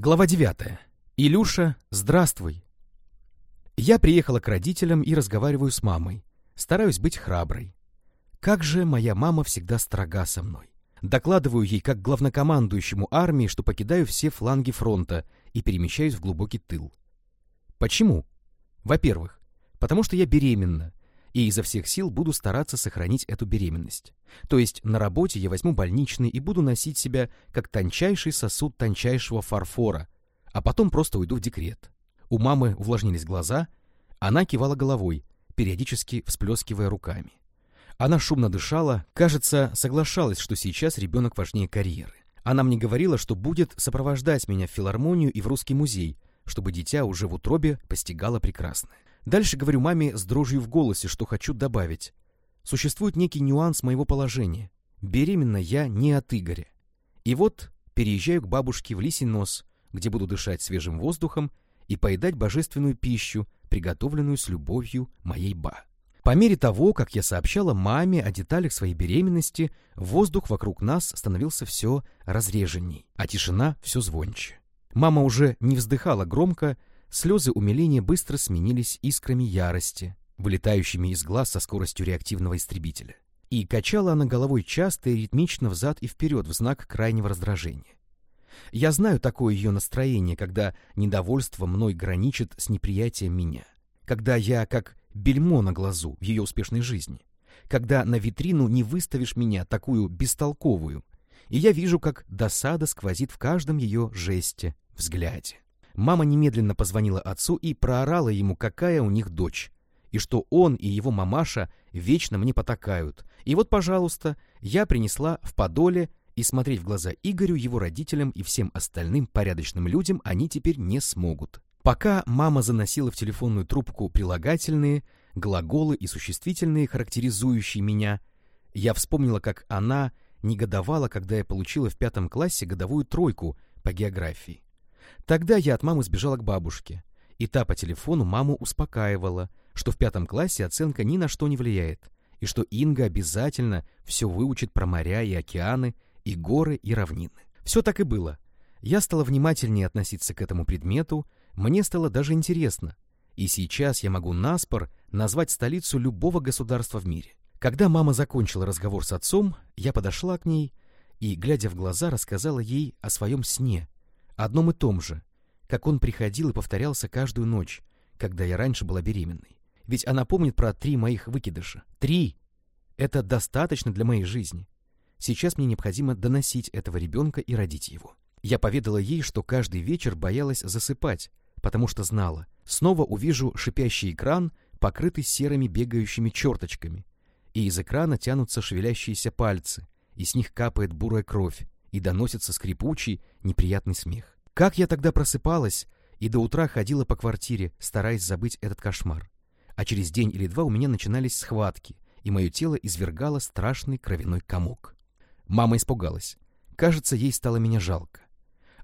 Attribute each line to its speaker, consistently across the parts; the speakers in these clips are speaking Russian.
Speaker 1: Глава 9. Илюша, здравствуй. Я приехала к родителям и разговариваю с мамой. Стараюсь быть храброй. Как же моя мама всегда строга со мной. Докладываю ей как главнокомандующему армии, что покидаю все фланги фронта и перемещаюсь в глубокий тыл. Почему? Во-первых, потому что я беременна, и изо всех сил буду стараться сохранить эту беременность. То есть на работе я возьму больничный и буду носить себя как тончайший сосуд тончайшего фарфора, а потом просто уйду в декрет. У мамы увлажнились глаза, она кивала головой, периодически всплескивая руками. Она шумно дышала, кажется, соглашалась, что сейчас ребенок важнее карьеры. Она мне говорила, что будет сопровождать меня в филармонию и в русский музей, чтобы дитя уже в утробе постигало прекрасное. Дальше говорю маме с дрожью в голосе, что хочу добавить. Существует некий нюанс моего положения. Беременна я не от Игоря. И вот переезжаю к бабушке в Лисий нос, где буду дышать свежим воздухом и поедать божественную пищу, приготовленную с любовью моей ба. По мере того, как я сообщала маме о деталях своей беременности, воздух вокруг нас становился все разреженней, а тишина все звонче. Мама уже не вздыхала громко, слезы умиления быстро сменились искрами ярости, вылетающими из глаз со скоростью реактивного истребителя. И качала она головой часто и ритмично взад и вперед в знак крайнего раздражения. Я знаю такое ее настроение, когда недовольство мной граничит с неприятием меня. Когда я как бельмо на глазу в ее успешной жизни. Когда на витрину не выставишь меня такую бестолковую. И я вижу, как досада сквозит в каждом ее жесте, взгляде. Мама немедленно позвонила отцу и проорала ему, какая у них дочь, и что он и его мамаша вечно мне потакают. И вот, пожалуйста, я принесла в подоле и смотреть в глаза Игорю, его родителям и всем остальным порядочным людям они теперь не смогут. Пока мама заносила в телефонную трубку прилагательные, глаголы и существительные, характеризующие меня, я вспомнила, как она негодовала, когда я получила в пятом классе годовую тройку по географии. Тогда я от мамы сбежала к бабушке, и та по телефону маму успокаивала, что в пятом классе оценка ни на что не влияет, и что Инга обязательно все выучит про моря и океаны, и горы, и равнины. Все так и было. Я стала внимательнее относиться к этому предмету, мне стало даже интересно, и сейчас я могу наспор назвать столицу любого государства в мире. Когда мама закончила разговор с отцом, я подошла к ней и, глядя в глаза, рассказала ей о своем сне, одном и том же, как он приходил и повторялся каждую ночь, когда я раньше была беременной. Ведь она помнит про три моих выкидыша. Три! Это достаточно для моей жизни. Сейчас мне необходимо доносить этого ребенка и родить его. Я поведала ей, что каждый вечер боялась засыпать, потому что знала, снова увижу шипящий экран, покрытый серыми бегающими черточками, и из экрана тянутся шевелящиеся пальцы, и с них капает бурая кровь, и доносится скрипучий, неприятный смех. Как я тогда просыпалась и до утра ходила по квартире, стараясь забыть этот кошмар. А через день или два у меня начинались схватки, и мое тело извергало страшный кровяной комок. Мама испугалась. Кажется, ей стало меня жалко.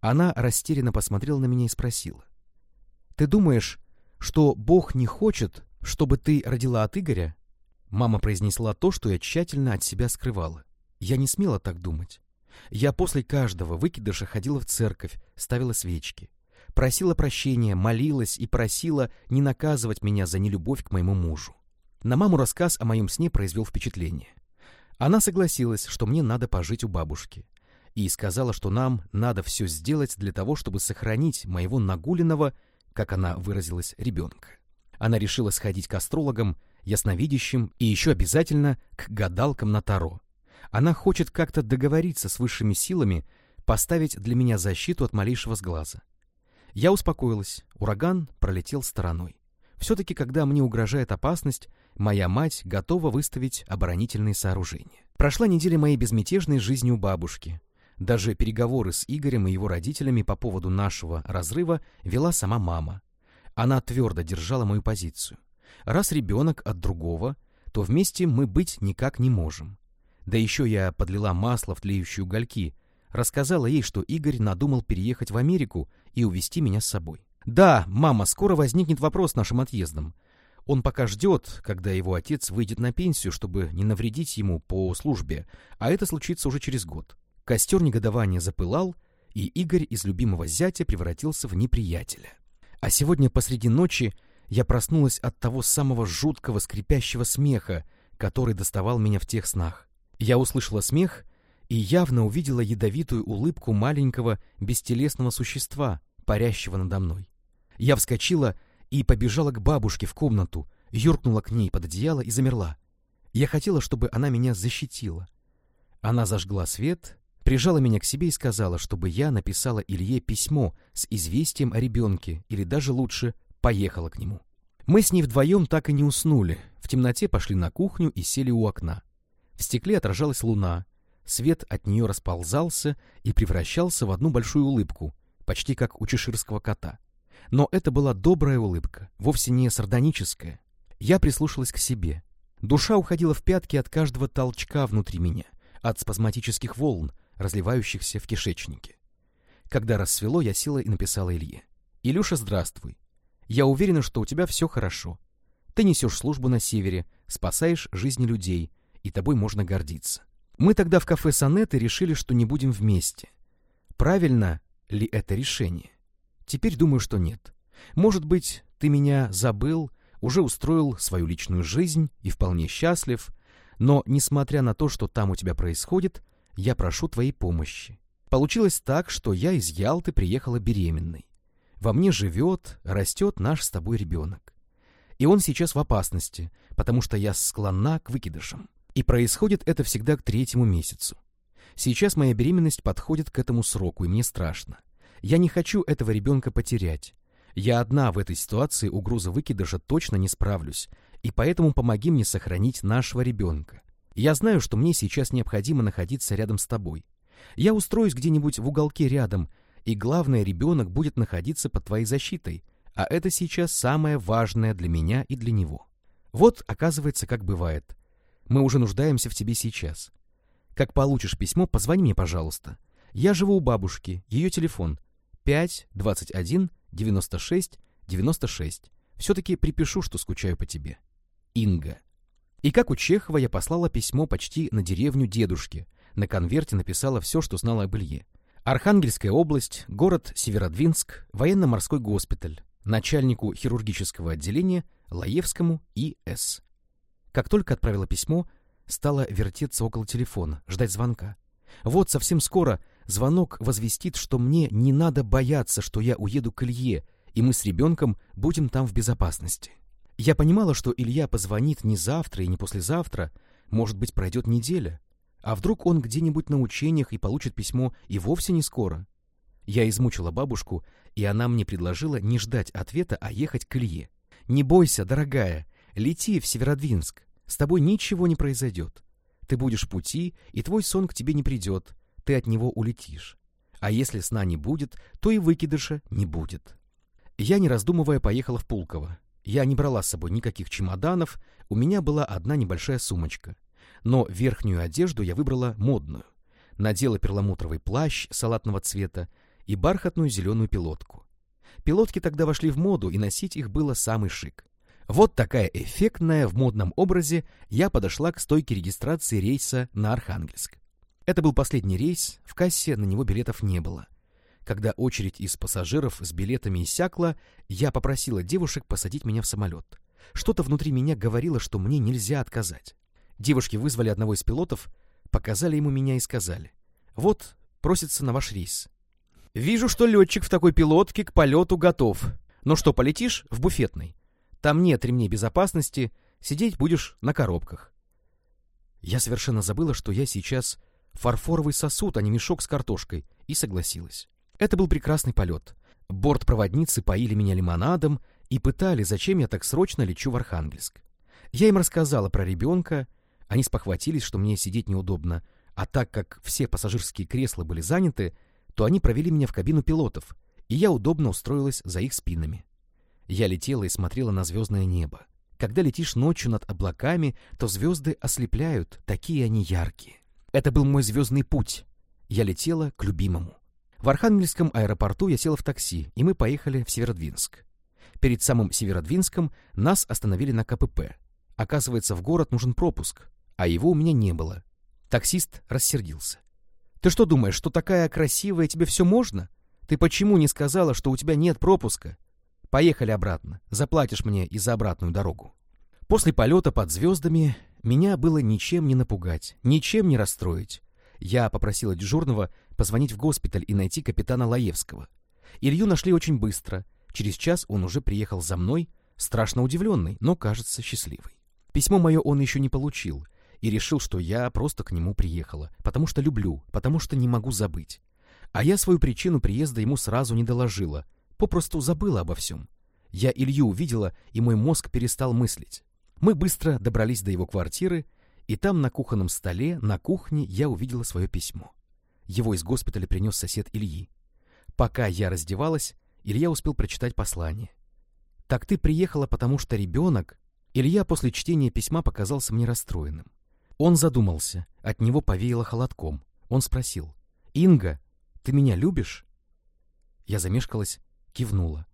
Speaker 1: Она растерянно посмотрела на меня и спросила. «Ты думаешь, что Бог не хочет, чтобы ты родила от Игоря?» Мама произнесла то, что я тщательно от себя скрывала. Я не смела так думать. Я после каждого выкидыша ходила в церковь, ставила свечки. Просила прощения, молилась и просила не наказывать меня за нелюбовь к моему мужу. На маму рассказ о моем сне произвел впечатление. Она согласилась, что мне надо пожить у бабушки. И сказала, что нам надо все сделать для того, чтобы сохранить моего нагуленного, как она выразилась, ребенка. Она решила сходить к астрологам, ясновидящим и еще обязательно к гадалкам на Таро. Она хочет как-то договориться с высшими силами, поставить для меня защиту от малейшего сглаза. Я успокоилась, ураган пролетел стороной. Все-таки, когда мне угрожает опасность, моя мать готова выставить оборонительные сооружения. Прошла неделя моей безмятежной жизни у бабушки. Даже переговоры с Игорем и его родителями по поводу нашего разрыва вела сама мама. Она твердо держала мою позицию. Раз ребенок от другого, то вместе мы быть никак не можем. Да еще я подлила масло в тлеющие угольки, рассказала ей, что Игорь надумал переехать в Америку и увезти меня с собой. «Да, мама, скоро возникнет вопрос с нашим отъездом. Он пока ждет, когда его отец выйдет на пенсию, чтобы не навредить ему по службе, а это случится уже через год». Костер негодования запылал, и Игорь из любимого зятя превратился в неприятеля. А сегодня посреди ночи я проснулась от того самого жуткого скрипящего смеха, который доставал меня в тех снах. Я услышала смех и явно увидела ядовитую улыбку маленького бестелесного существа, парящего надо мной. Я вскочила и побежала к бабушке в комнату, юркнула к ней под одеяло и замерла. Я хотела, чтобы она меня защитила. Она зажгла свет, прижала меня к себе и сказала, чтобы я написала Илье письмо с известием о ребенке, или даже лучше, поехала к нему. Мы с ней вдвоем так и не уснули, в темноте пошли на кухню и сели у окна. В стекле отражалась луна, свет от нее расползался и превращался в одну большую улыбку, почти как у чеширского кота. Но это была добрая улыбка, вовсе не сардоническая. Я прислушалась к себе. Душа уходила в пятки от каждого толчка внутри меня, от спазматических волн, разливающихся в кишечнике. Когда рассвело, я села и написала Илье. «Илюша, здравствуй. Я уверена, что у тебя все хорошо. Ты несешь службу на севере, спасаешь жизни людей, и тобой можно гордиться. Мы тогда в кафе «Сонеты» решили, что не будем вместе. Правильно ли это решение? Теперь думаю, что нет. Может быть, ты меня забыл, уже устроил свою личную жизнь и вполне счастлив, но, несмотря на то, что там у тебя происходит, я прошу твоей помощи. Получилось так, что я из Ялты приехала беременной. Во мне живет, растет наш с тобой ребенок. И он сейчас в опасности, потому что я склонна к выкидышам. И происходит это всегда к третьему месяцу. Сейчас моя беременность подходит к этому сроку, и мне страшно. Я не хочу этого ребенка потерять. Я одна в этой ситуации у груза выкидыша точно не справлюсь, и поэтому помоги мне сохранить нашего ребенка. Я знаю, что мне сейчас необходимо находиться рядом с тобой. Я устроюсь где-нибудь в уголке рядом, и главное, ребенок будет находиться под твоей защитой, а это сейчас самое важное для меня и для него. Вот, оказывается, как бывает. Мы уже нуждаемся в тебе сейчас. Как получишь письмо, позвони мне, пожалуйста. Я живу у бабушки, ее телефон 5 21 96 96. Все-таки припишу, что скучаю по тебе. Инга. И как у Чехова я послала письмо почти на деревню дедушки. На конверте написала все, что знала об Илье. Архангельская область, город Северодвинск, военно-морской госпиталь, начальнику хирургического отделения Лаевскому И.С. Как только отправила письмо, стала вертеться около телефона, ждать звонка. Вот совсем скоро звонок возвестит, что мне не надо бояться, что я уеду к Илье, и мы с ребенком будем там в безопасности. Я понимала, что Илья позвонит не завтра и не послезавтра, может быть, пройдет неделя. А вдруг он где-нибудь на учениях и получит письмо и вовсе не скоро? Я измучила бабушку, и она мне предложила не ждать ответа, а ехать к Илье. «Не бойся, дорогая, лети в Северодвинск, с тобой ничего не произойдет. Ты будешь в пути, и твой сон к тебе не придет, ты от него улетишь. А если сна не будет, то и выкидыша не будет». Я, не раздумывая, поехала в Пулково. Я не брала с собой никаких чемоданов, у меня была одна небольшая сумочка. Но верхнюю одежду я выбрала модную. Надела перламутровый плащ салатного цвета и бархатную зеленую пилотку. Пилотки тогда вошли в моду, и носить их было самый шик. Вот такая эффектная в модном образе я подошла к стойке регистрации рейса на Архангельск. Это был последний рейс, в кассе на него билетов не было. Когда очередь из пассажиров с билетами иссякла, я попросила девушек посадить меня в самолет. Что-то внутри меня говорило, что мне нельзя отказать. Девушки вызвали одного из пилотов, показали ему меня и сказали. «Вот, просится на ваш рейс». «Вижу, что летчик в такой пилотке к полету готов. Ну что, полетишь в буфетной? Там нет ремней безопасности, сидеть будешь на коробках». Я совершенно забыла, что я сейчас фарфоровый сосуд, а не мешок с картошкой, и согласилась. Это был прекрасный полет. Бортпроводницы поили меня лимонадом и пытали, зачем я так срочно лечу в Архангельск. Я им рассказала про ребенка, они спохватились, что мне сидеть неудобно, а так как все пассажирские кресла были заняты, то они провели меня в кабину пилотов, и я удобно устроилась за их спинами. Я летела и смотрела на звездное небо. Когда летишь ночью над облаками, то звезды ослепляют, такие они яркие. Это был мой звездный путь. Я летела к любимому. В Архангельском аэропорту я села в такси, и мы поехали в Северодвинск. Перед самым Северодвинском нас остановили на КПП. Оказывается, в город нужен пропуск, а его у меня не было. Таксист рассердился. Ты что думаешь, что такая красивая тебе все можно? Ты почему не сказала, что у тебя нет пропуска? Поехали обратно. Заплатишь мне и за обратную дорогу. После полета под звездами меня было ничем не напугать, ничем не расстроить. Я попросила дежурного позвонить в госпиталь и найти капитана Лаевского. Илью нашли очень быстро. Через час он уже приехал за мной, страшно удивленный, но, кажется, счастливый. Письмо мое он еще не получил и решил, что я просто к нему приехала, потому что люблю, потому что не могу забыть. А я свою причину приезда ему сразу не доложила, попросту забыла обо всем. Я Илью увидела, и мой мозг перестал мыслить. Мы быстро добрались до его квартиры, и там на кухонном столе, на кухне, я увидела свое письмо. Его из госпиталя принес сосед Ильи. Пока я раздевалась, Илья успел прочитать послание. «Так ты приехала, потому что ребенок...» Илья после чтения письма показался мне расстроенным. Он задумался, от него повеяло холодком. Он спросил, «Инга, ты меня любишь?» Я замешкалась, кивнула.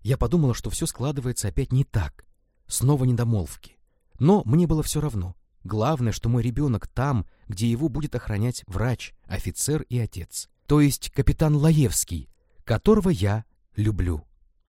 Speaker 1: Я подумала, что все складывается опять не так. Снова недомолвки. Но мне было все равно. Главное, что мой ребенок там, где его будет охранять врач, офицер и отец. То есть капитан Лаевский, которого я люблю.